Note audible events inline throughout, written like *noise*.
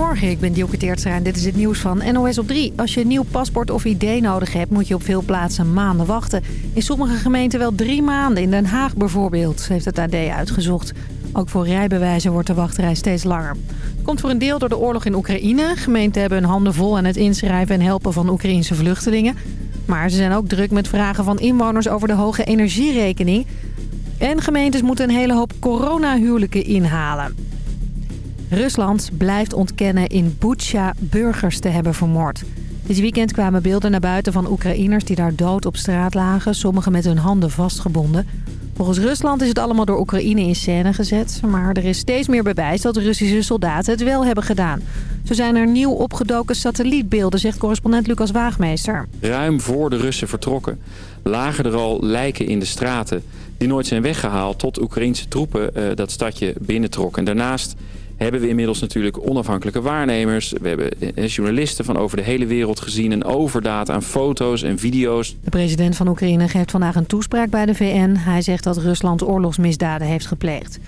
Goedemorgen, ik ben Dielke en dit is het nieuws van NOS op 3. Als je een nieuw paspoort of ID nodig hebt, moet je op veel plaatsen maanden wachten. In sommige gemeenten wel drie maanden, in Den Haag bijvoorbeeld, heeft het AD uitgezocht. Ook voor rijbewijzen wordt de wachtrij steeds langer. Komt voor een deel door de oorlog in Oekraïne. Gemeenten hebben hun handen vol aan het inschrijven en helpen van Oekraïnse vluchtelingen. Maar ze zijn ook druk met vragen van inwoners over de hoge energierekening. En gemeentes moeten een hele hoop coronahuwelijken inhalen. Rusland blijft ontkennen in Butsja burgers te hebben vermoord. Dit weekend kwamen beelden naar buiten van Oekraïners die daar dood op straat lagen. Sommigen met hun handen vastgebonden. Volgens Rusland is het allemaal door Oekraïne in scène gezet. Maar er is steeds meer bewijs dat Russische soldaten het wel hebben gedaan. Zo zijn er nieuw opgedoken satellietbeelden, zegt correspondent Lucas Waagmeester. Ruim voor de Russen vertrokken lagen er al lijken in de straten... die nooit zijn weggehaald tot Oekraïnse troepen uh, dat stadje binnentrokken. En daarnaast hebben we inmiddels natuurlijk onafhankelijke waarnemers. We hebben eh, journalisten van over de hele wereld gezien. Een overdaad aan foto's en video's. De president van Oekraïne geeft vandaag een toespraak bij de VN. Hij zegt dat Rusland oorlogsmisdaden heeft gepleegd.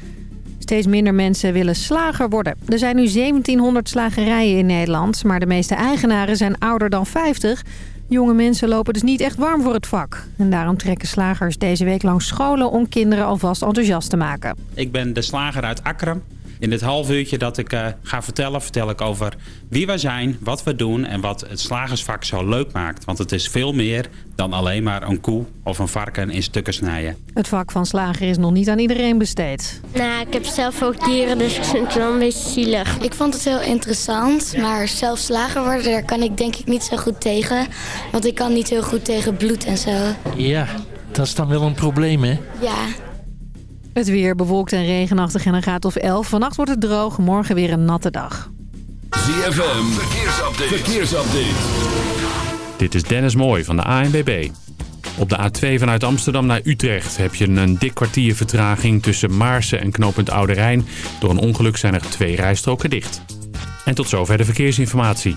Steeds minder mensen willen slager worden. Er zijn nu 1700 slagerijen in Nederland, maar de meeste eigenaren zijn ouder dan 50. Jonge mensen lopen dus niet echt warm voor het vak. En daarom trekken slagers deze week langs scholen om kinderen alvast enthousiast te maken. Ik ben de slager uit Akkeren. In dit half uurtje dat ik uh, ga vertellen, vertel ik over wie wij zijn, wat we doen en wat het slagersvak zo leuk maakt. Want het is veel meer dan alleen maar een koe of een varken in stukken snijden. Het vak van slager is nog niet aan iedereen besteed. Nou, ik heb zelf ook dieren, dus ik vind het wel een beetje zielig. Ik vond het heel interessant, maar zelf slager worden, daar kan ik denk ik niet zo goed tegen. Want ik kan niet heel goed tegen bloed en zo. Ja, dat is dan wel een probleem, hè? Ja. Het weer bewolkt en regenachtig en een graad of 11. Vannacht wordt het droog, morgen weer een natte dag. ZFM, verkeersupdate. verkeersupdate. Dit is Dennis Mooij van de ANBB. Op de A2 vanuit Amsterdam naar Utrecht heb je een dik kwartier vertraging tussen Maarsen en knooppunt Oude Rijn. Door een ongeluk zijn er twee rijstroken dicht. En tot zover de verkeersinformatie.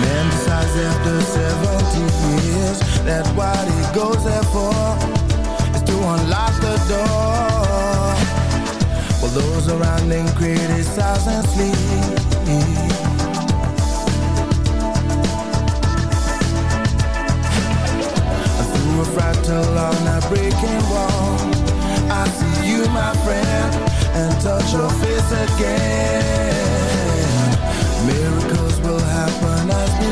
man decides after 70 years That's what he goes there for Is to unlock the door those around him criticize and sleep. Through a wall. I see you, my friend And touch your face again. Miracle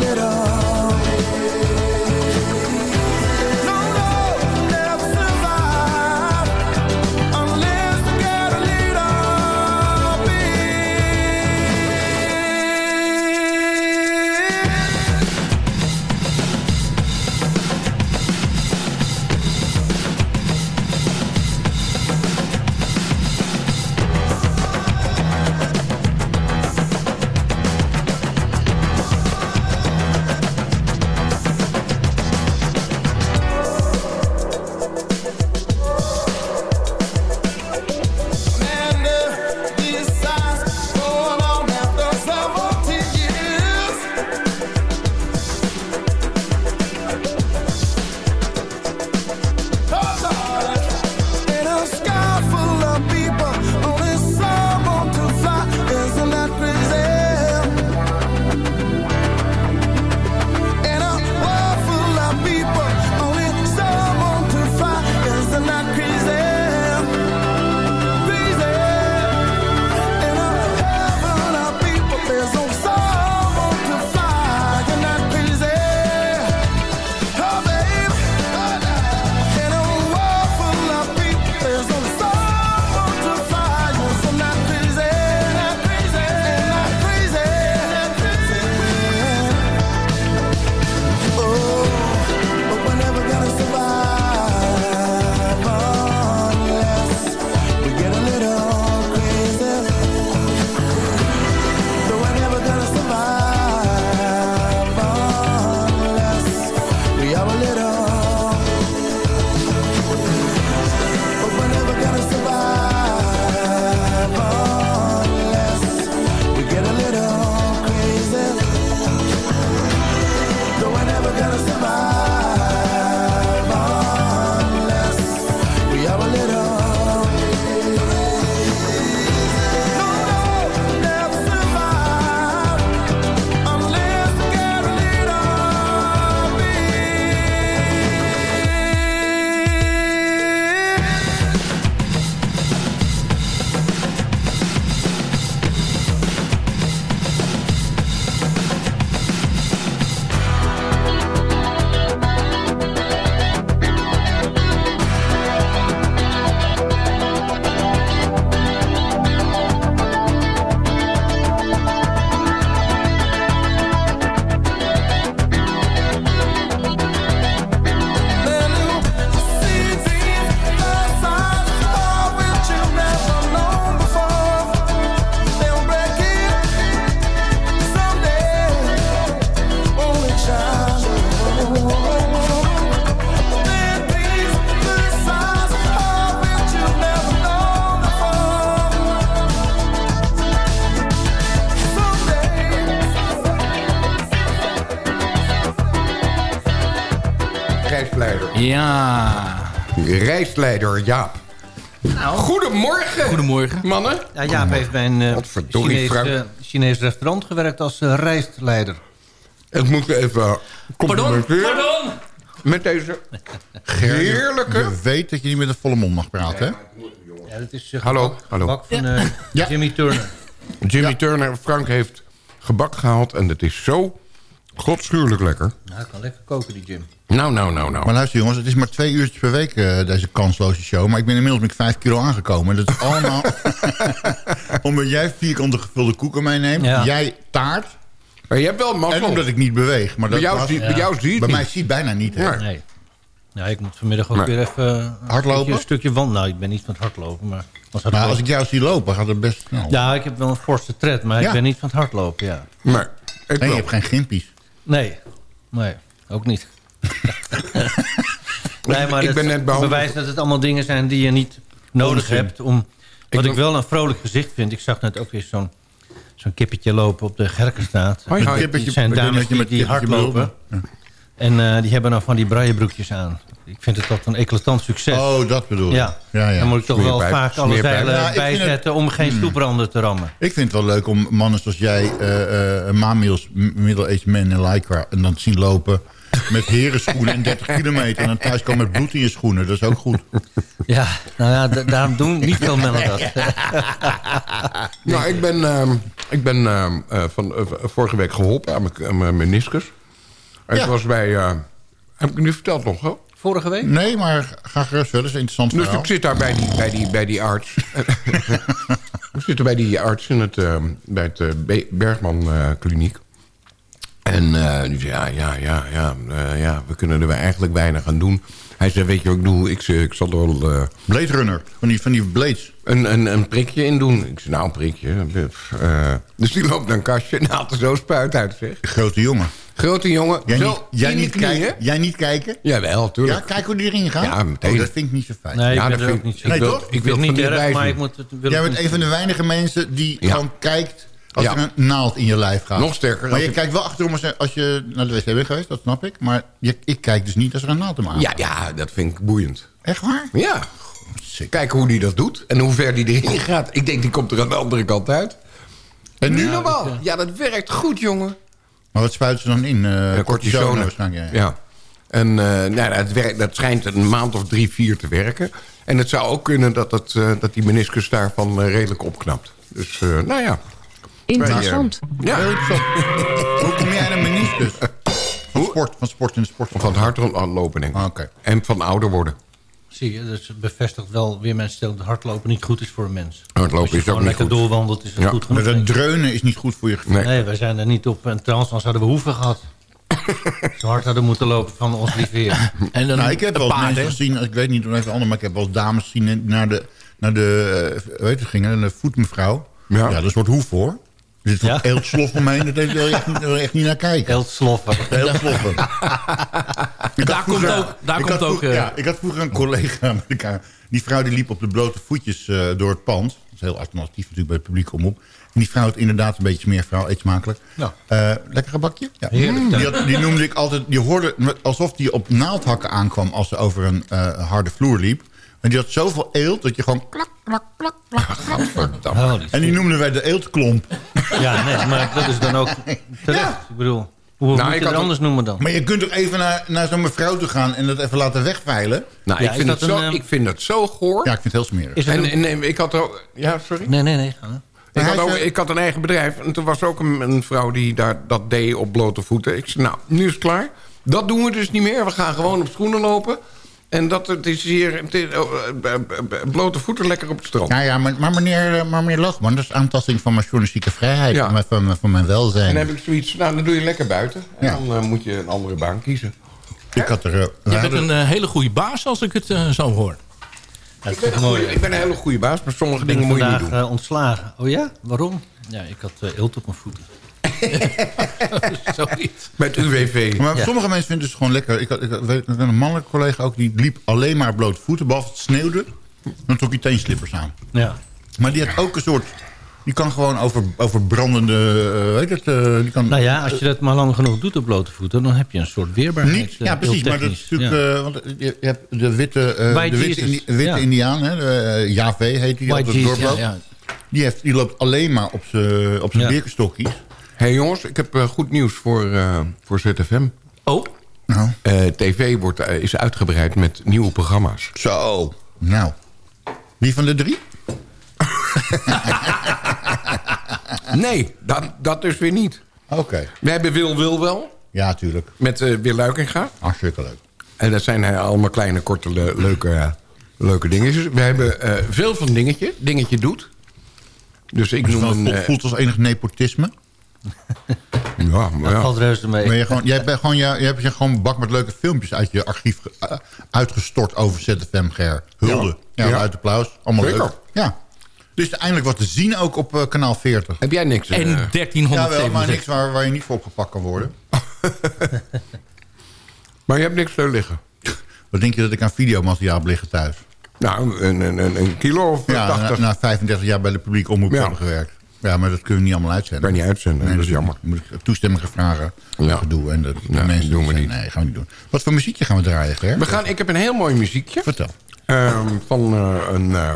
little Reisleider Jaap. Nou. Goedemorgen. Goedemorgen. Mannen. Ja, Jaap heeft bij een uh, Chinees, Frank. eh, Chinees restaurant gewerkt als uh, reisleider. Ik moet even complimenteren. Pardon? Met deze heerlijke... Je weet dat je niet met een volle mond mag praten, hè? Ja, dat is Hallo, gebak, hallo. gebak van uh, Ja. Jimmy Turner. Jimmy Turner, Frank heeft gebak gehaald en het is zo godschuwelijk lekker. Nou, hij kan lekker koken, die Jim. Nou, nou, nou, nou. Maar luister jongens, het is maar twee uurtjes per week eh, deze kansloze show. Maar ik ben inmiddels met vijf kilo aangekomen. Dat is *laughs* allemaal *laughs* omdat jij vierkante gevulde koeken meeneemt. Ja. Jij taart. Maar je hebt wel En omdat ik niet beweeg. Maar Bij dat jou, was- zie, bij jou zie je het bij mij zie je het bijna niet. Hè? Nee. Nee. Nou, ik moet vanmiddag ook Nee. weer even... eh, Hardlopen? Een stukje, een stukje wand. Nou, ik ben niet van het hardlopen, maar... Als het Maar als ik jou zie lopen, gaat het best snel. Ja, ik heb wel een forse tred, maar Ja. ik ben niet van het hardlopen, ja. Nee, ik Nee, je hebt geen gimpies. Nee. Nee, ook niet. *laughs* nee, maar Ik ben net behandeld- bewijst dat het allemaal dingen zijn die je niet nodig Onzin. hebt. Om, wat ik, wel een vrolijk gezicht vind. Ik zag net ook weer zo'n zo'n kippetje lopen op de Gerkenstraat. Hoi, hoi. Het zijn ik weet dames dat je die, met die kippetje hardlopen. En eh, die hebben dan van die braillebroekjes aan. Ik vind het tot een eclatant succes. Oh, dat bedoel je. ja. ja, ja. Dan moet ik toch wel vaak alle zeilen Ja, het- bijzetten om geen stoepranden te rammen. Ik vind het wel leuk om mannen zoals jij, eh uh, Mamiels, middle-aged men in Lycra... en dan te zien lopen met herenschoenen en 30 *laughs* kilometer... en dan thuis komen met bloed in je schoenen. Dat is ook goed. Ja, nou ja, da- daarom doen niet veel mannen dat. *laughs* Nou, ik ben, ehm, ik ben ehm, eh, van, vorige week geholpen aan mijn- aan mijn meniscus. Ja. het was bij... eh, heb ik nu verteld nog, hè? Vorige week? Nee, maar ga gerust verder. Dat is een interessant Dus verhaal. ik zit daar bij die, bij die, bij die arts. ik zit er bij die arts in het, eh, bij het eh, Be- Bergman eh, kliniek. En die zei, ja, ja, ja, ja, ja, we kunnen er eigenlijk weinig aan doen. Hij zei, weet je wat ik doe? Ik, ik zal er wel eh, Blade Runner, van die, van die blades. een, een, een prikje in doen. Ik zei, nou, een prikje. dus die loopt naar een kastje en haalt er zo spuit uit, zeg. Grote jongen. Grote jongen, Jij zo niet, jij niet, knie, kijken, jij niet kijken? Jawel, tuurlijk. Ja, kijk hoe die erin gaat. Ja, meteen. Oh, dat vind ik niet zo fijn. Nee, Ja, ik dat vind ik- niet zo. Nee, wil- toch? Ik wil niet erg, maar ik moet het... wil Jij bent een van de weinige mensen die Ja. gewoon kijkt als Ja. er een naald in je lijf gaat. Nog sterker, Maar je ik- kijkt wel achterom als- als je naar de wc bent geweest, dat snap ik. Maar je, ik kijk dus niet als er een naald in aan Ja, ja, dat vind ik boeiend. Echt waar? Ja. Kijk hoe die dat doet en hoe ver die erin gaat. Ik denk, die komt er aan de andere kant uit. En Nu nu? normaal. Ja, dat werkt goed, jongen. Maar wat spuiten ze dan in? Eh Ja, cortisone cortisone. waarschijnlijk. Ja. Ja. En eh, nou, ja, het werkt, dat schijnt een maand of drie, vier te werken. En het zou ook kunnen dat, het, eh, dat die meniscus daarvan redelijk opknapt. Dus, eh, nou ja. Interessant. Heel ja, interessant. Hoe kom jij aan een meniscus? Van sport, van sport in de sport. van het hardlopen, denk ik. Ah, Oké. En van ouder worden. Zie je, dus het bevestigt wel weer mijn stelling dat hardlopen niet goed is voor een mens. Hardlopen Als je is ook gewoon niet lekker goed. doorwandelt is het Ja. goed genoeg. Maar dat dreunen is niet goed voor je gevoel. Nee. Nee, wij zijn er niet op. En trouwens, anders hadden we hoeven gehad. *laughs* Zo hard hadden moeten lopen van ons lief weer. En dan Nou, ik heb wel mensen gezien, ik weet niet of even ander, maar ik heb wel dames gezien naar de, naar de eh, hoe heet het, gingen, naar de voetmevrouw. Ja. Ja, dat is wat hoef voor. Er zit Ja. heel slof omheen, daar wil je echt, echt niet naar kijken. Heel sloffen. Heel sloffen. *laughs* Daar komt ook- daar ik komt had ook, vroeger- eh, ja, ik had vroeger een collega met elkaar. Die vrouw die liep op de blote voetjes eh, door het pand. Dat is heel alternatief natuurlijk bij het publiek om op. En die vrouw had inderdaad een beetje meer vrouw, eet smakelijk. Ja. Eh, lekker gebakje? Ja. Heerlijk. Die, had- die noemde ik altijd, die hoorde alsof die op naaldhakken aankwam als ze over een eh, harde vloer liep. Maar die had zoveel eelt dat je gewoon klak, klak, klak, klak, klak. Gadverdamme. Oh, die En die noemden wij de eeltklomp. Ja, nee, maar dat is dan ook *laughs* terecht. Ik bedoel, hoe Nou, moet ik je had het anders noemen dan? Maar je kunt toch even naar, naar zo'n mevrouw toe gaan en dat even laten wegveilen? Nou, Ja, ik, vind dat het zo, een, eh, ik vind het zo goor. Ja, ik vind het heel smerig. Is het En, een- en nee, ik had ook... Ja, sorry? Nee, nee, nee. Ik had, ook, ik had een eigen bedrijf en toen was ook een, een vrouw die daar, dat deed op blote voeten. Ik zei, nou, nu is het klaar. Dat doen we dus niet meer. We gaan gewoon op schoenen lopen. En dat het is hier het is, oh, eh, eh, blote voeten lekker op het strand. Ja, ja maar, maar, meneer, eh, maar meneer Lachman, dat is aantasting van mijn journalistieke vrijheid. Ja. Van, mijn- van, mijn- van mijn En welzijn. dan heb ik zoiets, nou, dan doe je lekker buiten. En Ja. dan eh, moet je een andere baan kiezen. Ik had er... eh, Je bent een eh, hele goede baas als ik het eh, zo hoor. Dat Ik is ben, een goeie- ik ben een hele goede baas, maar sommige dingen moet je niet vandaag doen. eh, ontslagen. Oh ja? Waarom? Ja, ik had eh, eelt op mijn voeten. *laughs* Zoiets. Met UWV. Maar Ja. sommige mensen vinden het gewoon lekker. Ik had, ik weet, een mannelijke collega ook, die liep alleen maar bloot voeten. Behalve het sneeuwde, dan trok hij teenslippers aan. Ja. Maar die had ook een soort Die kan gewoon over, over brandende... eh, weet het, eh, die kan, Nou ja, als je dat maar lang genoeg doet op blote voeten... dan heb je een soort weerbaarheid. Niet, ja, eh, precies. heel Maar dat is natuurlijk... Ja. eh, want je, je hebt de witte, eh, de witte. Indi- witte Ja. Indiaan, hè, de, eh, heet die, White altijd Jesus, ja, ja. Die, heeft, die loopt alleen maar op zijn op zijn Ja. Hey jongens, ik heb eh, goed nieuws voor, eh, voor ZFM. Oh, Nou, Eh, TV wordt, is uitgebreid met nieuwe programma's. zo. Nou. Wie van de drie? *laughs* Nee, dat, dat dus weer niet. Oké. We hebben Wil Wil wel, Ja, tuurlijk. met eh Wil Luikinga. Hartstikke leuk. En dat zijn allemaal kleine, korte, le- leuke, leuke dingetjes. We hebben eh, veel van Dingetje. Dingetje doet. Dus ik noem een... voelt, voelt als enig nepotisme. Ja, maar Dat ja. valt reuze mee. Ben je, gewoon, jij bent gewoon, jij, jij hebt je gewoon een bak met leuke filmpjes uit je archief ge- eh, uitgestort over ZFM Ger. Hulde. Ja, Ja. uit applaus. Allemaal Zeker. leuk. Ja. Dus eindelijk wat te zien ook op eh, kanaal 40. Heb jij niks? en Ja, wel, maar 1377. niks waar, waar je niet voor opgepakt kan worden. *laughs* maar je hebt niks te liggen. *laughs* Wat denk je dat ik aan videomateriaal heb liggen thuis? Nou, een, een, een, een kilo of Ja, na, 80. na 35 jaar bij de publieke omroep Ja. hebben gewerkt. Ja, maar dat kunnen we niet allemaal uitzenden. Kan niet uitzenden, dat is jammer. Moet ik toestemming gaan vragen. Ja. Gedoe. En dat mensen doen we zeggen, niet. Nee, gaan we niet doen. Wat voor muziekje gaan we draaien, Ger? We gaan, ik heb een heel mooi muziekje. Vertel. ehm, van eh, een, eh,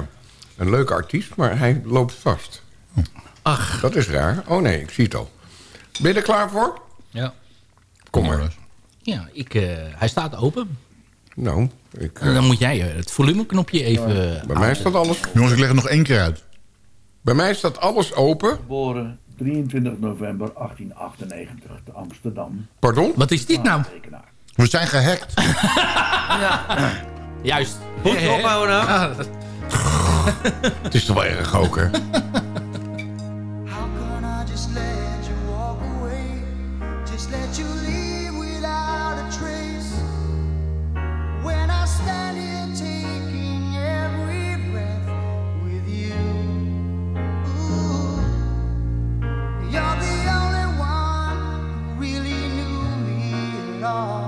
een leuke artiest, maar hij loopt vast. Ach, Dat is raar. Oh nee, ik zie het al. Ben je er klaar voor? Ja. Kom maar. ja, ik, eh, hij staat open. Nou, ik, En dan moet jij het volumeknopje even... bij mij staat alles... Jongens, ik leg het nog één keer uit. Bij mij staat alles open. Geboren 23 november 1898 te Amsterdam. Pardon? Wat is dit nou? We zijn gehackt. *laughs* Juist. Goed ophouden nou. *laughs* Het is toch wel erg ook, hè? *laughs* me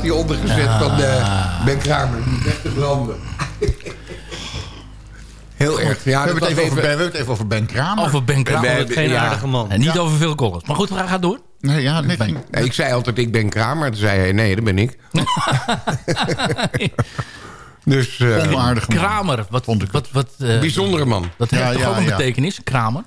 had hij ondergezet van eh, Ben Kramer. Die weg te branden. Heel erg. Ja, we, hebben het even over ben, we hebben het even over Ben Kramer. Over Ben Kramer, Ben- geen ja. aardige man. En niet over veel Collins. Maar goed, we gaan door. Nee, ja, nee, ik zei altijd, ik ben Kramer. Toen zei hij, nee, dat ben ik. *laughs* dus, eh, onaardige man. Kramer. Wat, wat, wat, eh, bijzondere man. dat heeft Ja, toch ja, ook een ja. betekenis? Kramer.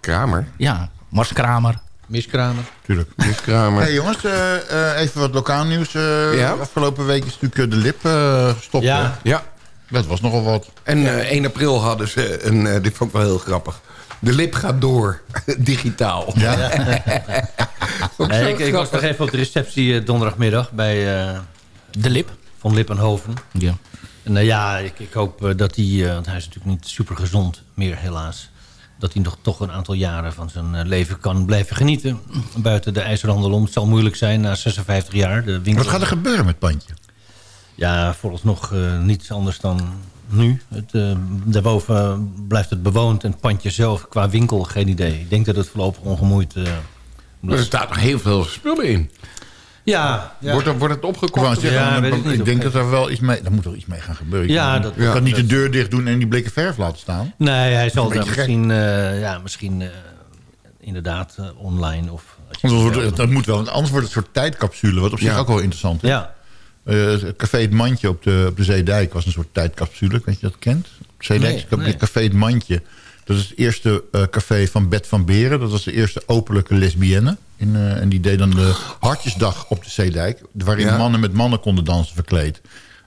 Kramer. Ja, Mars Kramer. Miskramer. Tuurlijk. Dus Kramer. *laughs* Hey jongens, eh, eh, even wat lokaal nieuws. eh, Ja? Afgelopen week is natuurlijk de lip eh, gestopt. Ja. hè? Ja. Dat was nogal wat. En eh, 1 april hadden ze een... eh, dit vond ik wel heel grappig. De lip gaat door. *laughs* Digitaal. Ja. *laughs* Ik Nee, ik, ik was nog even op de receptie donderdagmiddag bij eh, De lip. Van Lippenhoven. Ja. En nou ja, ik, ik hoop dat hij, eh, want hij is natuurlijk niet super gezond meer helaas. Dat hij nog toch een aantal jaren van zijn eh, leven kan blijven genieten. Buiten de ijzerhandel om. Het zal moeilijk zijn na 56 jaar. De winkel... Wat gaat er gebeuren met Pandje? Ja, vooralsnog eh niets anders dan nu. Het, eh, daarboven blijft het bewoond en het pandje zelf qua winkel geen idee. Ik denk dat het voorlopig ongemoeid... eh, er staat nog heel veel spullen in. Ja, ja. Wordt, er, wordt het Ik, opgekocht? Ja, ik, ik niet ik denk dat er wel iets mee... Daar moet er iets mee gaan gebeuren. Ik Ja, kan- dat- ik kan niet de deur dicht doen en die blikken verf laten staan. Nee, hij zal daar gek. misschien, eh, ja, misschien eh, inderdaad eh, online of... Want dat, het wordt- dat moet wel, want anders wordt het een soort tijdcapsule. Wat op zich ook wel interessant is. Ja, het café Het Mandje op de, op de Zeedijk was een soort tijdcapsule. Weet je dat kent? Zeedijk Nee, nee. café Het Mandje. Dat is het eerste eh, café van Bet van Beren. Dat was de eerste openlijke lesbienne. In, eh, en die deed dan de Hartjesdag op de Zeedijk. Waarin Ja. mannen met mannen konden dansen verkleed.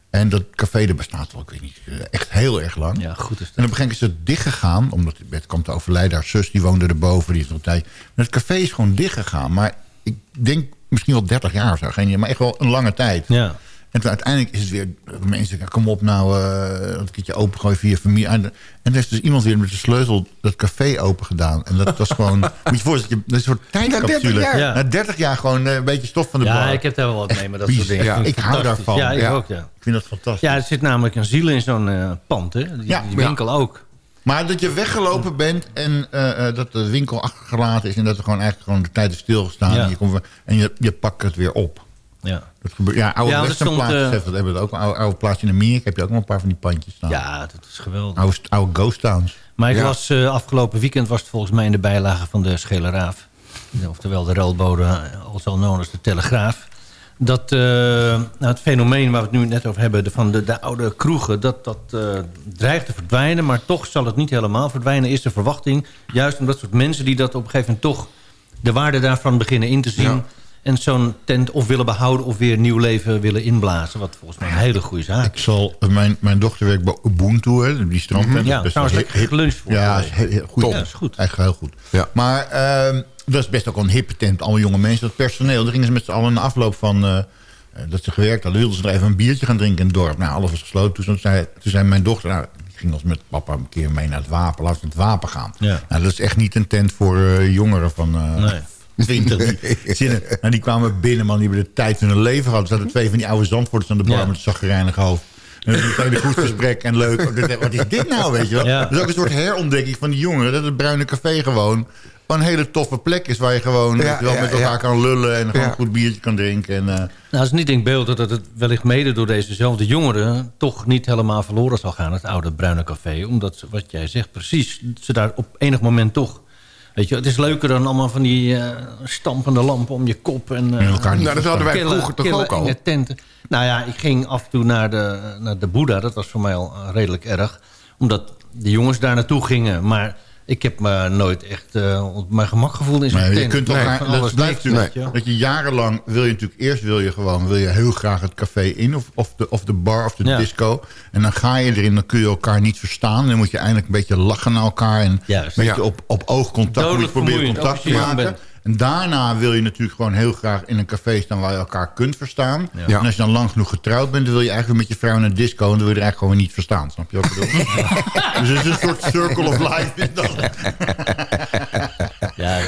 En dat café dat bestaat al, ik weet niet, eh, echt heel erg lang. ja, goed is En op een gegeven moment is het dichtgegaan. Omdat Bet kwam te overlijden. Haar zus die woonde erboven. Die is nog tijd. Maar het café is gewoon dichtgegaan. Maar ik denk misschien wel 30 jaar of zo. Geen maar echt wel een lange tijd. Ja, En toen uiteindelijk is het weer... Mensen kom op nou, eh een keertje opengooien via familie. En, en er heeft dus iemand weer met de sleutel dat café open gedaan. En dat was gewoon... *laughs* moet je je voorstellen, dat is een soort tijdcapsule. 30 jaar. Ja. Na 30 jaar gewoon eh, een beetje stof van de ja bar. ik heb daar wel wat mee met dat soort dingen. Vind Ik hou daarvan. Ja, ik Ja. ook, ja. Ik vind dat fantastisch. Ja, er zit namelijk een ziel in zo'n eh, pand, hè? Die, Ja. die winkel ook. Maar dat je weggelopen bent en eh, eh, dat de winkel achtergelaten is... en dat er gewoon eigenlijk gewoon de tijd is stilgestaan... Ja. en, je, komt, en je, je pakt het weer op. Ja, Dat gebeurt, ja, oude Ja, westernplaatjes heeft dat hebben we ook. Oude, oude plaatsje in Amerika heb je ook nog een paar van die pandjes staan. ja dat is geweldig. Oude, oude ghost towns. Maar ik Ja. was eh, afgelopen weekend was het volgens mij in de bijlage van de Scheleraaf. Oftewel de ruilbode, eh, also known als de Telegraaf. Dat eh, nou, het fenomeen waar we het nu net over hebben... de- van de, de oude kroegen, dat dat eh, dreigt te verdwijnen... maar toch zal het niet helemaal verdwijnen, is de verwachting. Juist omdat soort mensen die dat op een gegeven moment toch... de waarde daarvan beginnen in te zien... Ja. En zo'n tent of willen behouden of weer nieuw leven willen inblazen. Wat volgens mij een hele goede zaak Ik zal, mijn, mijn dochter werkt bij Ubuntu, hè, die strandtent. Ja, Dat is best trouwens lekker hip- geluncht voor. Ja, is heel, goed. Top. Ja, is goed. Eigenlijk heel goed. Ja. Maar ehm, dat is best ook wel een hippe tent. Allemaal jonge mensen. Dat personeel, daar gingen ze met z'n allen na afloop van... eh, eh, dat ze gewerkt hadden, wilden ze er even een biertje gaan drinken in het dorp. Nou, alles was gesloten. Toen zei, toen zei mijn dochter, nou, ik ging als met papa een keer mee naar het wapen. Laten we het wapen gaan. Ja. Nou, dat is echt niet een tent voor eh, jongeren van... eh, Nee. 20. Die, zitten, nou, die kwamen binnen, man. Die hebben de tijd van hun leven gehad. Er zaten twee van die oude zandvoorters aan de bar Ja. met een zaggerijnig hoofd. En dat is een goed gesprek en leuk. Wat is dit nou, weet je wel? Ja. Dat is ook een soort herontdekking van die jongeren. Dat het Bruine Café gewoon een hele toffe plek is... waar je gewoon Ja, wel, ja, met elkaar kan lullen... en gewoon een goed biertje kan drinken. En, eh, Nou, het is niet denkbeeldig dat het wellicht mede door dezezelfde jongeren... toch niet helemaal verloren zal gaan, het oude Bruine Café. Omdat, wat jij zegt, precies, ze daar op enig moment toch... Weet je, het is leuker dan allemaal van die eh, stampende lampen om je kop. En, eh, elkaar niet Nou, dat hadden wij vroeger toch ook al? enge tenten. Nou ja, ik ging af en toe naar de, naar de Boeddha. Dat was voor mij al eh, redelijk erg. Omdat de jongens daar naartoe gingen. Maar ik heb me nooit echt eh, op mijn gemak gevoeld in zo'n Maar je kunt alles dat blijft natuurlijk, weet je wel. dat je jarenlang wil je natuurlijk eerst wil je gewoon wil je heel graag het café in of, of, de, of de bar of de Ja. disco en dan ga je erin dan kun je elkaar niet verstaan dan moet je eindelijk een beetje lachen naar elkaar en Juist. een beetje Ja. op, op oogcontact moet je proberen contact te maken bent. En daarna wil je natuurlijk gewoon heel graag in een café staan waar je elkaar kunt verstaan Ja. en als je dan lang genoeg getrouwd bent dan wil je eigenlijk met je vrouw naar de disco en dan wil je er eigenlijk gewoon niet verstaan snap je wat ik bedoel *laughs* dus het is een soort circle of life is dat. Ja,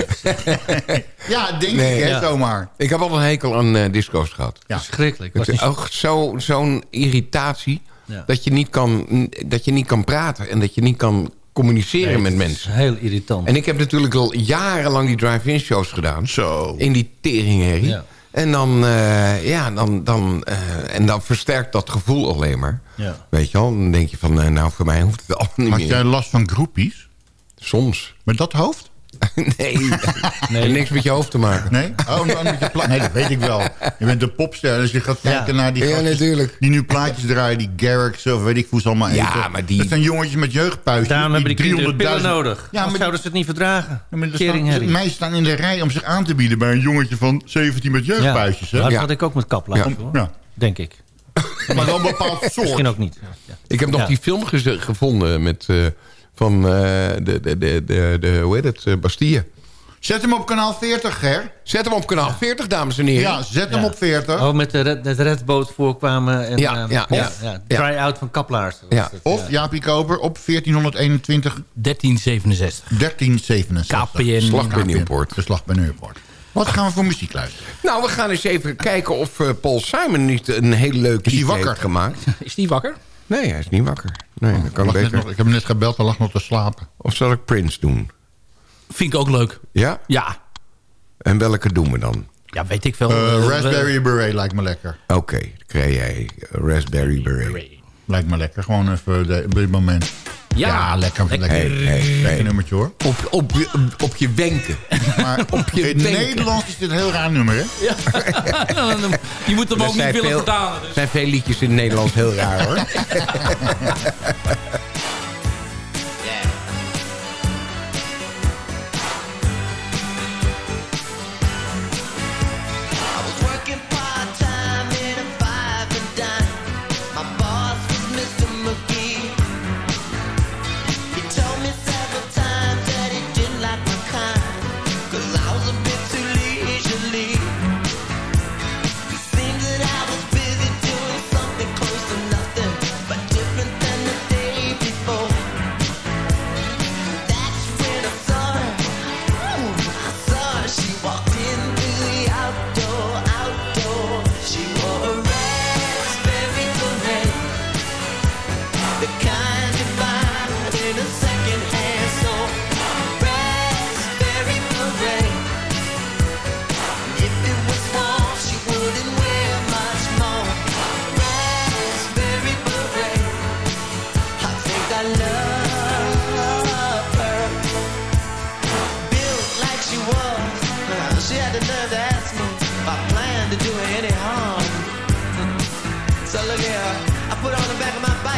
*laughs* ja denk Nee, ik hè ja. zomaar Ik heb altijd een hekel aan eh, disco's gehad. Ja. verschrikkelijk. Het Was is ook zo- zo'n irritatie Ja. dat, je niet kan, dat je niet kan praten en dat je niet kan communiceren Nee, met mensen. heel irritant. En ik heb natuurlijk al jarenlang die drive-in shows gedaan. Zo. In die teringherrie. Ja. En dan, eh, ja, dan, dan, eh, en dan versterkt dat gevoel alleen maar. Ja. Weet je wel? Dan denk je van, eh, nou, voor mij hoeft het allemaal niet Had meer. jij last van groepies? Soms. Met dat hoofd? *laughs* nee, nee. niks met je hoofd te maken. Nee? Oh, dan met je pla- nee, dat weet ik wel. Je bent een popster, dus je gaat kijken naar die Ja, natuurlijk. die nu plaatjes draaien, die Garrix of weet ik hoe ze allemaal Ja, eten. maar die- Dat zijn jongetjes met jeugdpuisjes. Daarom hebben die kinderen pillen 300.000 nodig. Ja, Ja, maar zouden ze het niet verdragen. Ja, maar staan, meisjes staan in de rij om zich aan te bieden bij een jongetje van 17 met jeugdpuisjes. hè? dat Ja. had ik ook met kaplaars, Ja. hoor. Ja. Denk ik. Maar een bepaald soort. Misschien ook niet. Ja. Ik heb nog Ja. die film gevonden met, eh, van eh, de, de, de, de, de, hoe heet het, eh, Bastille. Zet hem op kanaal 40, Ger. Zet hem op kanaal 40, dames en heren. Ja, zet hem Ja. op 40. Oh, met de, red, de redboot voorkwamen. En, Ja, eh, ja, ja. ja. Ja. Try-out van kaplaars. Ja. het, Of Jaapie Koper op 1421 1367. 1367. KPN. Slag bij Nieuwpoort. De slag bij Nieuwpoort. Wat gaan we voor muziek luisteren? Nou, we gaan eens even kijken of eh, Paul Simon niet een hele leuke Is hij lied wakker? heeft gemaakt. *laughs* Is die wakker? Nee, hij is niet wakker. Nee, dat kan beter. nog- ik heb hem net gebeld, hij lag nog te slapen. Of zal ik Prince doen? Vind ik ook leuk. Ja? Ja. En welke doen we dan? Ja, weet ik veel. Eh, Eh, Raspberry Beret lijkt me lekker. Oké, dan krijg jij eh, Raspberry Beret. Lijkt me lekker. Gewoon even de, op dit moment. Ja. lekker. lekker. Hey, hey, Lekker hey. nummertje hoor. Op, op, je- op je wenken. Maar *laughs* Op je in het. Nederlands is dit een heel raar nummer, hè? *laughs* je moet hem Er ook niet willen vertalen. Dus. zijn veel liedjes in het Nederlands heel raar hoor. *laughs*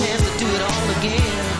chance to do it all again,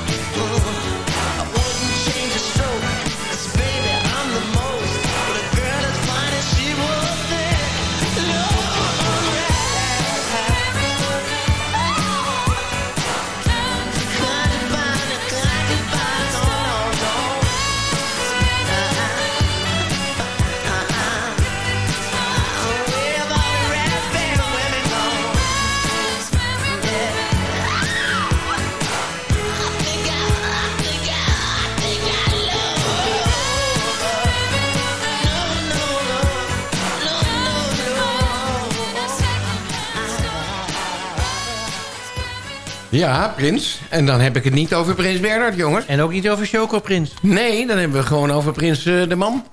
Ja, Prins. En dan heb ik het niet over Prins Bernhard, jongens. En ook niet over Choco Prins. Nee, dan hebben we gewoon over Prins eh, de man.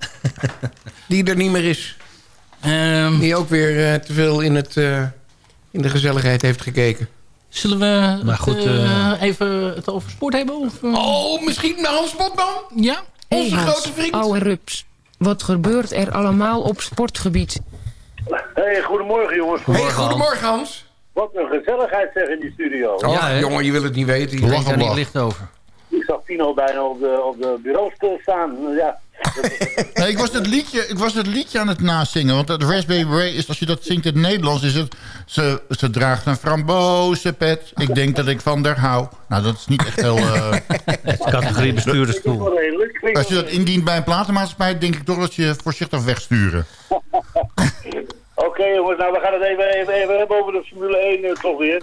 *laughs* Die er niet meer is. Ehm, Die ook weer eh, te veel in, het, eh, in de gezelligheid heeft gekeken. Zullen we Maar goed, het, even het over sport hebben? Of? Oh, misschien Hans Botman? Ja? Onze Hey grote vriend. ouwe rups. Wat gebeurt er allemaal op sportgebied? Hey, goedemorgen jongens. Hey, goedemorgen Hans. Wat een gezelligheid zeg in die studio. Oh, Ja, hè? jongen, je wil het niet weten. Lach daar en niet licht over. Ik zag Tino bijna op de, op de bureaus staan. Ja. *laughs* Nee, ik was het liedje, ik was het liedje aan het nazingen. Want het Raspberry Beret is, als je dat zingt in het Nederlands, is het... Ze, ze draagt een frambozenpet. Ik denk dat ik van haar hou. Nou, dat is niet echt heel... eh, *laughs* Categorie. Klinkt als je dat indient bij een platenmaatschappij, denk ik toch dat je voorzichtig wegsturen. *laughs* Oké jongens, nou we gaan het even, even, even hebben over de Formule 1 eh, toch weer.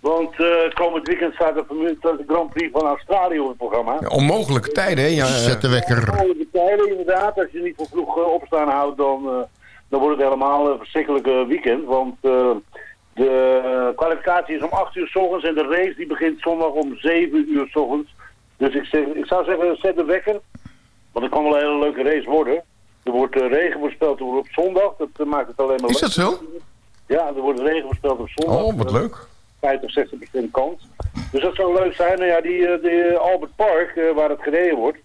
Want eh, komend weekend staat de, Formule, de Grand Prix van Australië op het programma. Ja, onmogelijke tijden, hè? Ja, eh, Zet de wekker. Mogelijke tijden inderdaad. Als je niet voor vroeg opstaan houdt, dan, eh, dan wordt het helemaal een verschrikkelijke weekend. Want eh, de kwalificatie is om 8 uur s ochtends en de race die begint zondag om 7 uur s ochtends. Dus ik, zeg, ik zou zeggen, zet de wekker. Want het kan wel een hele leuke race worden. Er wordt eh, regen voorspeld op zondag. Dat eh, maakt het alleen maar Is leuk. dat zo? Ja, er wordt regen voorspeld op zondag. Oh, wat leuk. 50, 60 procent kans. Dus dat zou leuk zijn. Nou ja, die, eh, die Albert Park, eh, waar het gereden wordt,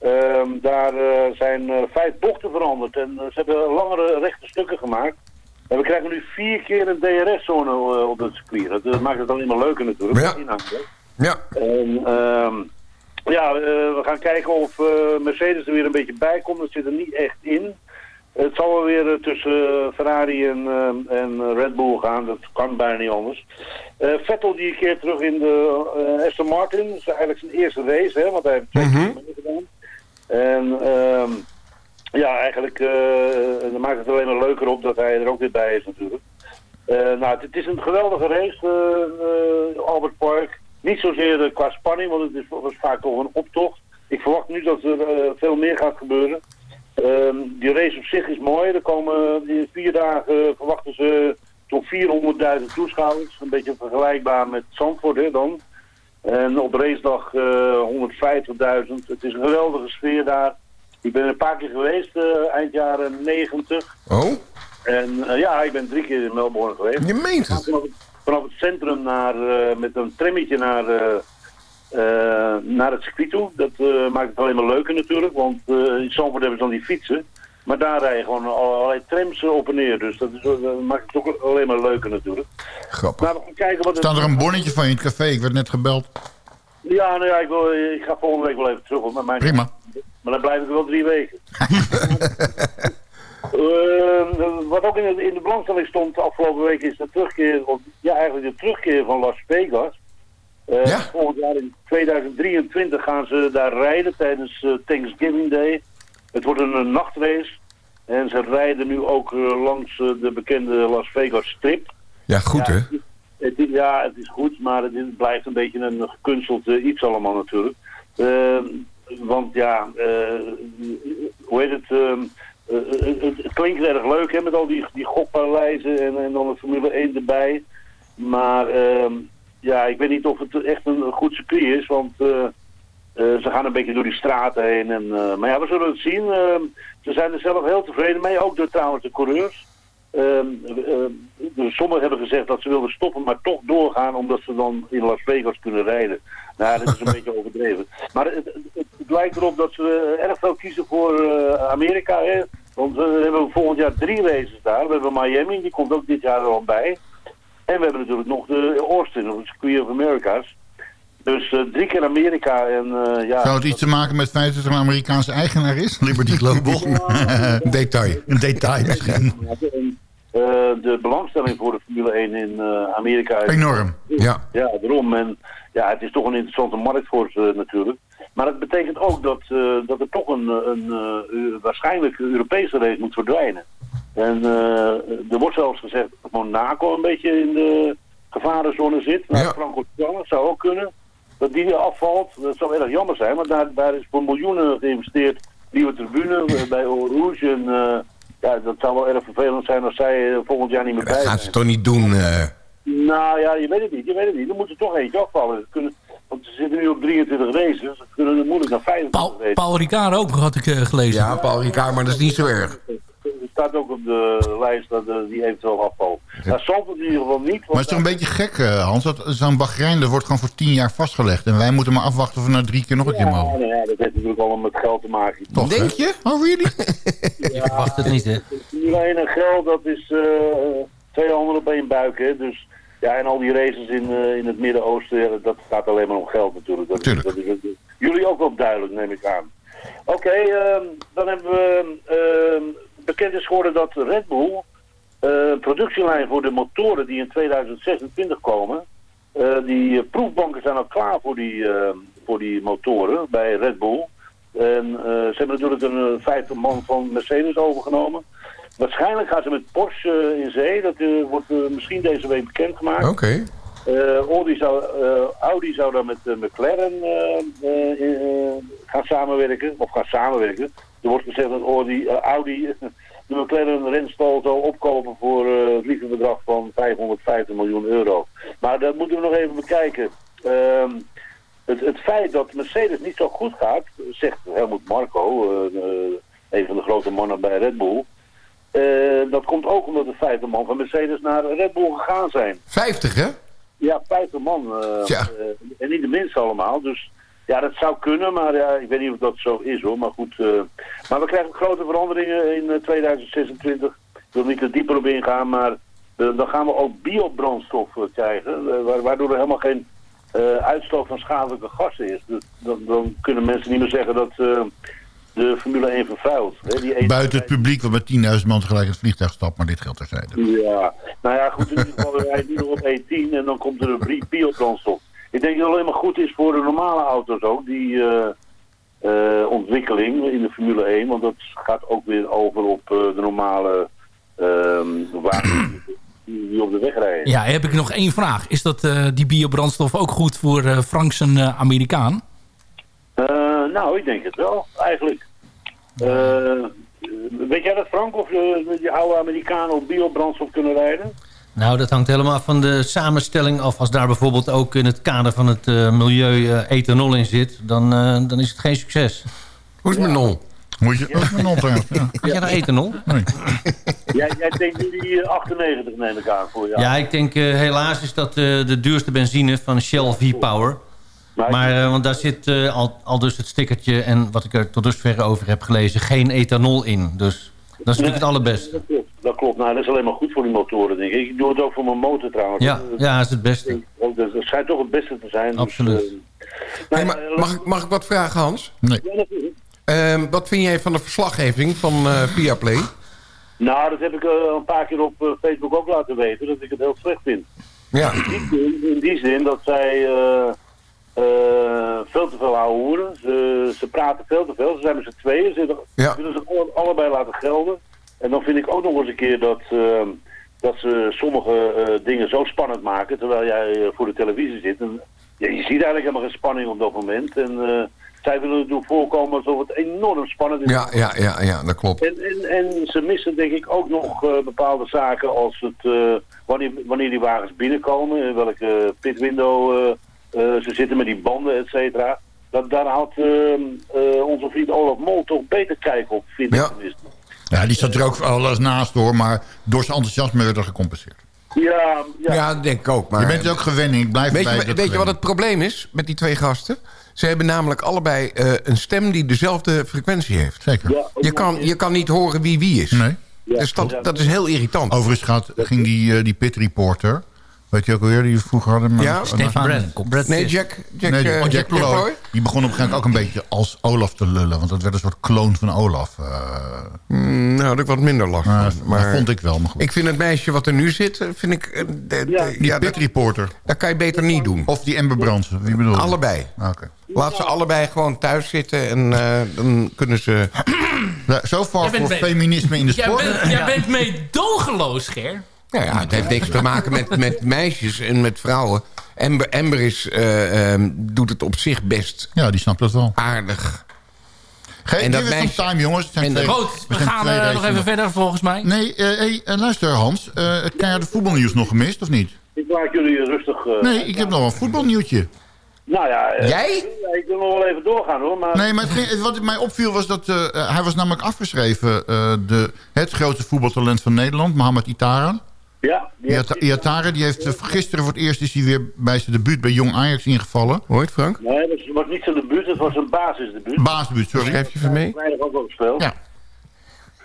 ehm, daar eh, zijn eh, vijf bochten veranderd. En eh, ze hebben langere rechte stukken gemaakt. En we krijgen nu vier keer een DRS-zone eh, op het circuit. Dat eh, maakt het alleen maar leuker natuurlijk. Ja. Ja. En ehm, ja, eh, we gaan kijken of eh, Mercedes er weer een beetje bij komt. Dat zit er niet echt in. Het zal wel weer eh, tussen Ferrari en, en Red Bull gaan. Dat kan bijna niet anders. Vettel die keert terug in de Aston Martin. Dat is eigenlijk zijn eerste race, hè, want hij heeft twee keer meegedaan. En ehm, ja, eigenlijk maakt het alleen maar leuker op dat hij er ook weer bij is natuurlijk. Nou, het, het is een geweldige race, Albert Park. Niet zozeer eh, qua spanning, want het is, was vaak toch een optocht. Ik verwacht nu dat er eh, veel meer gaat gebeuren. Ehm, die race op zich is mooi. Er komen in vier dagen verwachten ze tot 400.000 toeschouwers. Een beetje vergelijkbaar met Zandvoort hè, dan. En op racedag eh 150.000. Het is een geweldige sfeer daar. Ik ben een paar keer geweest, eh, eind jaren 90. Oh? En eh, ja, ik ben drie keer in Melbourne geweest. Je meent het? Vanaf het, centrum naar, eh, met een trammetje naar, eh, eh, naar het circuit toe. Dat maakt het alleen maar leuker natuurlijk, want in Zandvoort hebben ze dan die fietsen. Maar daar rijden gewoon allerlei trams op en neer, dus dat, is, dat maakt het ook alleen maar leuker natuurlijk. Grappig. Nou, we gaan kijken wat. Staat er een bonnetje van je in het café? Ik werd net gebeld. Ja, nou ja, ik, wil, ik ga volgende week wel even terug op mijn... Prima. Maar dan blijf ik wel drie weken. *laughs* Eh, wat ook in de, in de belangstelling stond de afgelopen week is de terugkeer, of, ja eigenlijk de terugkeer van Las Vegas. Eh, Volgend jaar in 2023 gaan ze daar rijden tijdens eh, Thanksgiving Day. Het wordt een, nachtrace. En ze rijden nu ook eh, langs eh, de bekende Las Vegas strip. Ja, goed hè? Het is, ja, het is goed, maar het, is- het blijft een beetje een gekunsteld iets allemaal natuurlijk. Ehm, want ja, hoe heet het, ehm, het, het- het klinkt erg leuk hè, met al die, die en, en dan de Formule 1 erbij. Maar ehm, ja, ik weet niet of het echt een goed circuit is, want eh, eh, ze gaan een beetje door die straten heen. En, eh, maar ja, we zullen het zien. Ehm, ze zijn er zelf heel tevreden mee, ook de, trouwens de coureurs. Ehm, sommigen hebben gezegd dat ze wilden stoppen, maar toch doorgaan omdat ze dan in Las Vegas kunnen rijden. Nou, dat is een beetje *laughs* overdreven. Maar het, het, het- het lijkt erop dat ze erg veel kiezen voor eh, Amerika. Hè? Want we hebben volgend jaar drie races daar. We hebben Miami, die komt ook dit jaar er al bij. En we hebben natuurlijk nog de Austin, of het Circuit of America's. Dus eh, drie keer Amerika en eh, ja... Zou het iets te maken met het feit dat er een Amerikaanse eigenaar is? Liberty *laughs* Global? *laughs* detail. Een detail misschien. Eh, de belangstelling voor de Formule 1 in eh, Amerika is Enorm. Ja. Ja, daarom. En ja, het is toch een interessante markt voor ze natuurlijk. Maar het betekent ook dat, eh, dat er toch een, een eh, waarschijnlijk Europese race moet verdwijnen. En eh, er wordt zelfs gezegd dat Monaco een beetje in de gevarenzone zit. Nou, Francorchamps zou ook kunnen. Dat die afvalt, dat zou erg jammer zijn. Want daar, daar is voor miljoenen geïnvesteerd. Nieuwe tribune bij Rouge. En ja, dat zou wel erg vervelend zijn als zij volgend jaar niet meer bij Dat zijn. gaan ze toch niet doen? Nou ja, je weet het niet. Je weet het niet. Er moet er toch eentje afvallen. Kunnen, want ze zitten nu op 23 races. Het kunnen er moeilijk naar 25 races. Paul Ricard ook, had ik eh, gelezen. Ja, Paul Ricard, maar dat is niet zo erg. Het staat ook op de lijst dat eh, die eventueel afvalt. Nou, Zandvoort in ieder geval niet. Maar het is toch een beetje gek, eh, Hans? Dat Zo'n Bahrein dat wordt gewoon voor tien jaar vastgelegd. En wij moeten maar afwachten of we na drie keer nog een keer Ja, mogen. nou ja, dat heeft natuurlijk allemaal met geld te maken. Toch, Denk je? Oh, really? *laughs* Ik verwacht het niet, hè? 1 en geld, dat is eh, twee handen op één buik, hè. Dus, ja, en al die races in, eh, in het Midden-Oosten, dat gaat alleen maar om geld natuurlijk. Dat, is- dat jullie ook wel duidelijk, neem ik aan. Oké, ehm, dan hebben we ehm, bekend is geworden dat Red Bull eh, productielijn voor de motoren die in 2026 komen, eh, die proefbanken zijn al klaar voor die, eh, voor die motoren bij Red Bull. En ze hebben natuurlijk een vijfde man van Mercedes overgenomen. Waarschijnlijk gaan ze met Porsche eh, in zee. Dat eh, wordt eh, misschien deze week bekendgemaakt. Oké. Audi, zou, Audi zou dan met McLaren gaan samenwerken. Of gaan samenwerken. Er wordt gezegd dat Audi, Audi *laughs* de McLaren renstal zal opkopen voor het lieve bedrag van 550 miljoen euro. Maar dat moeten we nog even bekijken. Ehm, het, het feit dat Mercedes niet zo goed gaat, zegt Helmut eh, eh, een van de grote mannen bij Red Bull. Eh, dat komt ook omdat de vijfde man van Mercedes naar Red Bull gegaan zijn. 50, hè? Ja, 50 man. eh, Tja. eh, en niet de minste allemaal. Dus ja, dat zou kunnen, maar ja, ik weet niet of dat zo is hoor. Maar goed, maar we krijgen grote veranderingen in eh, 2026. Ik wil niet te dieper op ingaan, maar dan gaan we ook biobrandstof krijgen. wa- waardoor er helemaal geen uitstoot van schadelijke gassen is. Dus dan, dan kunnen mensen niet meer zeggen dat de Formule 1 vervuilt. Hè? Die Buiten het publiek, wat met 10.000 man tegelijk in het vliegtuig stapt. Maar dit geldt terzijde. Ja, nou ja, goed, in ieder geval, we rijden nu nog op E10 en dan komt er een biobrandstof. Ik denk dat het alleen maar goed is voor de normale auto's ook, die eh, eh, ontwikkeling in de Formule 1. Want dat gaat ook weer over op eh, de normale ehm wagens die, op de weg rijden. Ja, heb ik nog één vraag. Is dat eh, die biobrandstof ook goed voor eh Frank zijn Amerikaan? Eh, nou, ik denk het wel, eigenlijk. Eh, weet jij dat, Frank, of je, die oude Amerikanen op biobrandstof kunnen rijden? Nou, dat hangt helemaal af van de samenstelling af. Als daar bijvoorbeeld ook in het kader van het eh, milieu eh, ethanol in zit... Dan, eh, dan is het geen succes. Hoe is het met nol? Moet je, hoe is het met nol? Ja. Had jij nou ethanol? *laughs* Jij, jij denkt nu die eh, 98 neem ik aan voor jou. Ja, ik denk eh, helaas is dat eh, de duurste benzine van Shell V-Power. Maar, eh, want daar zit eh, al, al dus het stickertje... en wat ik er tot dusver over heb gelezen... geen ethanol in. Dus dat is natuurlijk het allerbeste. Dat klopt. Dat klopt. Nou, dat is alleen maar goed voor die motoren, denk ik. Ik doe het ook voor mijn motor trouwens. Ja, Dat- ja, dat is het beste. Dat, dat schijnt toch het beste te zijn. Absoluut. Dus, eh, Hey, maar, mag, ik- mag ik wat vragen, Hans? Nee. ja. Ehm, wat vind jij van de verslaggeving van eh Viaplay? Nou, dat heb ik eh, een paar keer op eh, Facebook ook laten weten, dat ik het heel slecht vind. Ja. In die zin, in die zin dat zij eh, eh, veel te veel hoeren. Ze, ze praten veel te veel. Ze zijn met z'n tweeën. Ze Ja. willen ze alle- allebei laten gelden. En dan vind ik ook nog eens een keer dat, eh, dat ze sommige eh, dingen zo spannend maken, terwijl jij eh, voor de televisie zit. En, ja, je ziet eigenlijk helemaal geen spanning op dat moment. En eh, zij willen het doen voorkomen alsof het enorm spannend is. Ja, ja, ja, ja, dat klopt. En, en, en ze missen denk ik ook nog eh, bepaalde zaken als het, eh, wanneer, wanneer die wagens binnenkomen, in welke pitwindow eh, eh, ze zitten met die banden, et cetera. Dat, daar had eh, eh, onze vriend Olaf Mol toch beter kijk op, vind ik. Ja, die zat er ook alles naast hoor. Maar door zijn enthousiasme werd er gecompenseerd. Ja, ja. Ja, dat denk ik ook. Maar je bent ook gewenning. Ik blijf weet bij je, weet je wat het probleem is met die twee gasten? Ze hebben namelijk allebei eh, een stem die dezelfde frequentie heeft. Zeker. Ja, Je kan, je kan niet horen wie wie is. Nee. Dus dat, dat is heel irritant. Overigens gaat, ging die, eh, die pit reporter... Weet je ook alweer die we vroeger hadden? Maar- Ja, Stefan Brad- Brad Nee. Jack, Jack, Nee, eh, Jack, Jack Ploy. Ploy. Die begon op een gegeven moment ook een beetje als Olaf te lullen. Want dat werd een soort kloon van Olaf. eh. Mm, nou, heb ik wat minder last maar, van. maar vond ik wel. Maar goed. Ik vind het meisje wat er nu zit, eh, vind ik... de- de- Ja. die ja, pit dat, reporter. dat kan je beter niet doen. Of die Ember Brandsen. Wie bedoel je? Allebei. Ah, Oké. Laat ze allebei gewoon thuis zitten en eh, dan kunnen ze... Zo far Jij bent voor mee- feminisme in de Jij sport. bent, jij bent meedogenloos, Ger. Nou ja, het heeft niks te maken met, met meisjes en met vrouwen. Amber, Amber is, eh, ehm, doet het op zich best Ja, die snapt dat wel. aardig. Ge En dat meisje- time, jongens. Het zijn en twee, dat- Goed, we zijn gaan twee eh, nog races even verder volgens mij. Nee, eh, hey, eh, luister Hans. eh het keiharde voetbalnieuws nog gemist, of niet? Ik laat jullie rustig... eh, Nee, ik heb nog een voetbalnieuwtje. Nou ja... eh, Jij? Ik wil nog wel even doorgaan hoor, maar... Nee, maar het ging- wat mij opviel was dat eh, hij was namelijk afgeschreven. eh, de, het grootste voetbaltalent van Nederland, Mohamed Itara. Ja, die heeft- Iata- Iatare, die heeft eh, gisteren voor het eerst is hij weer bij zijn debuut bij Jong Ajax ingevallen. Hoor je het, Frank? Nee, dat was niet zijn debuut, het was een basisdebuut. Baasdebuut, sorry. Schrijf je even mee? Weinig ook wel gespeeld. Ja.